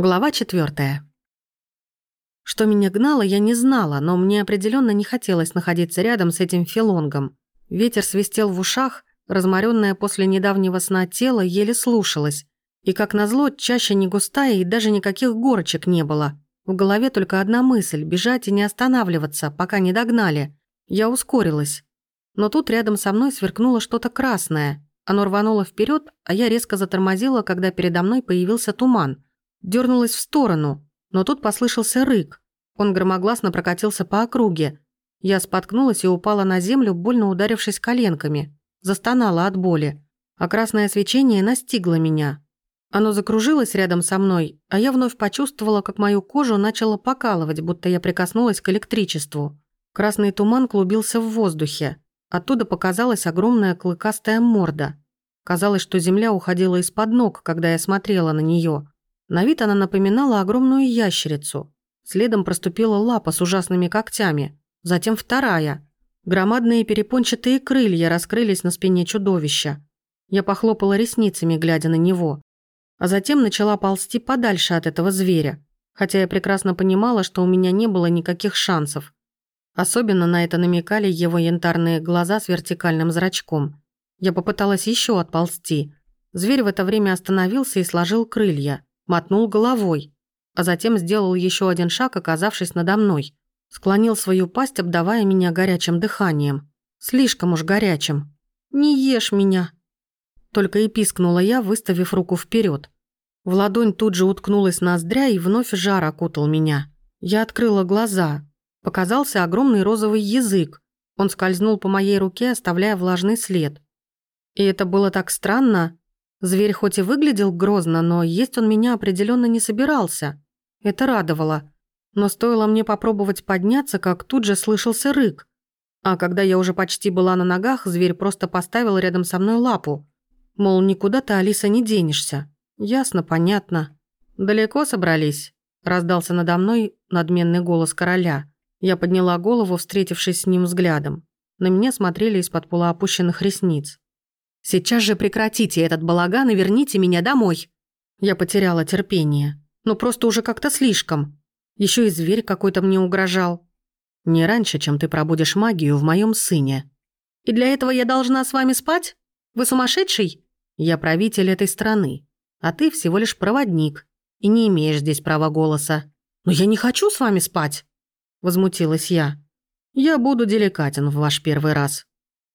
Глава четвертая. Что меня гнало, я не знала, но мне определенно не хотелось находиться рядом с этим филонгом. Ветер свистел в ушах, разморенное после недавнего сна тело еле слушалось. И, как назло, чаще не густая и даже никаких горочек не было. В голове только одна мысль – бежать и не останавливаться, пока не догнали. Я ускорилась. Но тут рядом со мной сверкнуло что-то красное. Оно рвануло вперед, а я резко затормозила, когда передо мной появился туман – Дернулась в сторону, но тут послышался рык. Он громогласно прокатился по округе. Я споткнулась и упала на землю, больно ударившись коленками. Застонала от боли. А красное свечение настигло меня. Оно закружилось рядом со мной, а я вновь почувствовала, как мою кожу начало покалывать, будто я прикоснулась к электричеству. Красный туман клубился в воздухе. Оттуда показалась огромная клыкастая морда. Казалось, что земля уходила из-под ног, когда я смотрела на нее. На вид она напоминала огромную ящерицу. Следом проступила лапа с ужасными когтями. Затем вторая. Громадные перепончатые крылья раскрылись на спине чудовища. Я похлопала ресницами, глядя на него. А затем начала ползти подальше от этого зверя. Хотя я прекрасно понимала, что у меня не было никаких шансов. Особенно на это намекали его янтарные глаза с вертикальным зрачком. Я попыталась еще отползти. Зверь в это время остановился и сложил крылья мотнул головой, а затем сделал еще один шаг, оказавшись надо мной. Склонил свою пасть, обдавая меня горячим дыханием. Слишком уж горячим. «Не ешь меня!» Только и пискнула я, выставив руку вперед. В ладонь тут же уткнулась ноздря, и вновь жар окутал меня. Я открыла глаза. Показался огромный розовый язык. Он скользнул по моей руке, оставляя влажный след. И это было так странно, Зверь хоть и выглядел грозно, но есть он меня определенно не собирался. Это радовало. Но стоило мне попробовать подняться, как тут же слышался рык. А когда я уже почти была на ногах, зверь просто поставил рядом со мной лапу. Мол, никуда ты, Алиса, не денешься. Ясно, понятно. «Далеко собрались?» – раздался надо мной надменный голос короля. Я подняла голову, встретившись с ним взглядом. На меня смотрели из-под полуопущенных ресниц. Сейчас же прекратите этот балаган и верните меня домой. Я потеряла терпение. Ну просто уже как-то слишком. Еще и зверь какой-то мне угрожал. Не раньше, чем ты пробудешь магию в моем сыне. И для этого я должна с вами спать? Вы сумасшедший? Я правитель этой страны, а ты всего лишь проводник и не имеешь здесь права голоса. Но я не хочу с вами спать, возмутилась я. Я буду деликатен в ваш первый раз.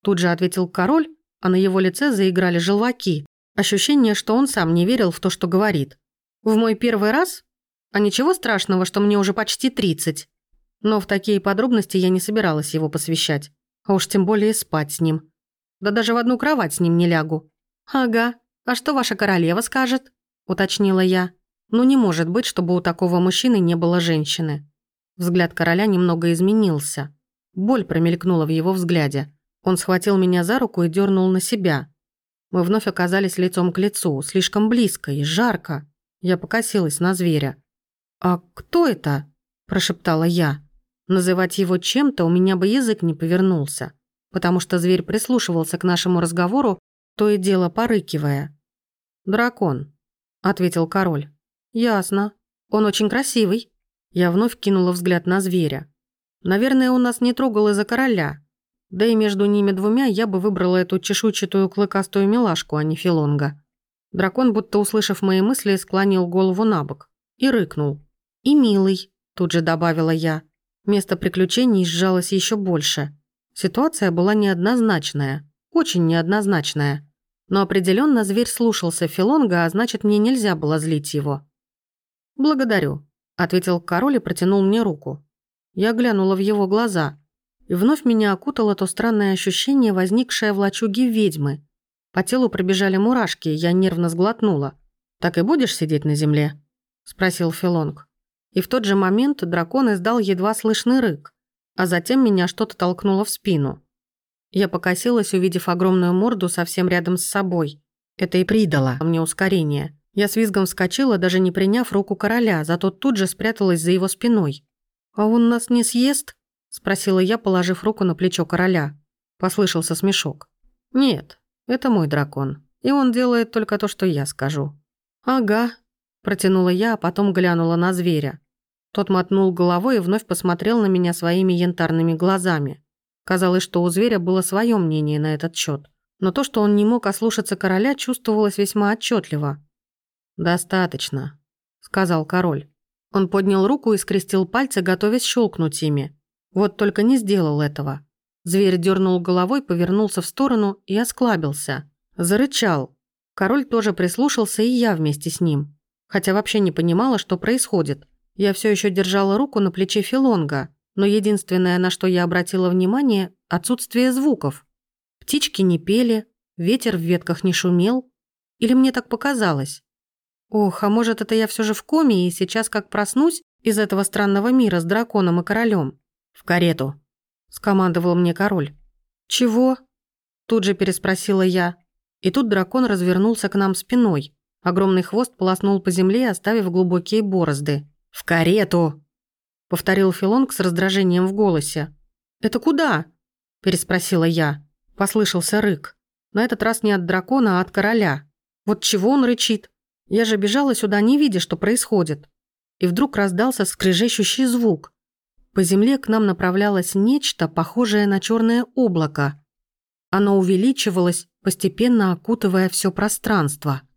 Тут же ответил король, а на его лице заиграли желваки. Ощущение, что он сам не верил в то, что говорит. В мой первый раз? А ничего страшного, что мне уже почти 30. Но в такие подробности я не собиралась его посвящать. А уж тем более спать с ним. Да даже в одну кровать с ним не лягу. «Ага. А что ваша королева скажет?» – уточнила я. «Ну не может быть, чтобы у такого мужчины не было женщины». Взгляд короля немного изменился. Боль промелькнула в его взгляде. Он схватил меня за руку и дернул на себя. Мы вновь оказались лицом к лицу, слишком близко и жарко. Я покосилась на зверя. «А кто это?» – прошептала я. Называть его чем-то у меня бы язык не повернулся, потому что зверь прислушивался к нашему разговору, то и дело порыкивая. «Дракон», – ответил король. «Ясно. Он очень красивый». Я вновь кинула взгляд на зверя. Наверное, он нас не трогал из-за короля, да и между ними двумя я бы выбрала эту чешуйчатую клыкастую милашку, а не филонга. Дракон, будто услышав мои мысли, склонил голову на бок и рыкнул. «И милый», – тут же добавила я. Место приключений сжалось еще больше. Ситуация была неоднозначная, очень неоднозначная. Но определенно зверь слушался Филонга, а значит, мне нельзя было злить его. «Благодарю», – ответил король и протянул мне руку. Я глянула в его глаза – и вновь меня окутало то странное ощущение, возникшее в лачуге ведьмы. По телу пробежали мурашки, я нервно сглотнула. «Так и будешь сидеть на земле?» – спросил Филонг. И в тот же момент дракон издал едва слышный рык, а затем меня что-то толкнуло в спину. Я покосилась, увидев огромную морду совсем рядом с собой. Это и придало мне ускорение. Я с визгом вскочила, даже не приняв руку короля, зато тут же спряталась за его спиной. «А он нас не съест?» Спросила я, положив руку на плечо короля. Послышался смешок. «Нет, это мой дракон, и он делает только то, что я скажу». «Ага». Протянула я, а потом глянула на зверя. Тот мотнул головой и вновь посмотрел на меня своими янтарными глазами. Казалось, что у зверя было свое мнение на этот счет, но то, что он не мог ослушаться короля, чувствовалось весьма отчетливо. «Достаточно», — сказал король. Он поднял руку и скрестил пальцы, готовясь щелкнуть ими. Вот только не сделал этого. Зверь дернул головой, повернулся в сторону и осклабился. Зарычал. Король тоже прислушался, и я вместе с ним. Хотя вообще не понимала, что происходит. Я все еще держала руку на плече Филонга, но единственное, на что я обратила внимание – отсутствие звуков. Птички не пели, ветер в ветках не шумел. Или мне так показалось? Ох, а может, это я все же в коме и сейчас как проснусь из этого странного мира с драконом и королем? В карету, скомандовал мне король. Чего? Тут же переспросила я. И тут дракон развернулся к нам спиной. Огромный хвост полоснул по земле, оставив глубокие борозды. «В карету!» — повторил Филонг с раздражением в голосе. «Это куда?» — переспросила я. Послышался рык. На этот раз не от дракона, а от короля. Вот чего он рычит? Я же бежала сюда, не видя, что происходит. И вдруг раздался скрежещущий звук. По земле к нам направлялось нечто, похожее на черное облако. Оно увеличивалось, постепенно окутывая все пространство –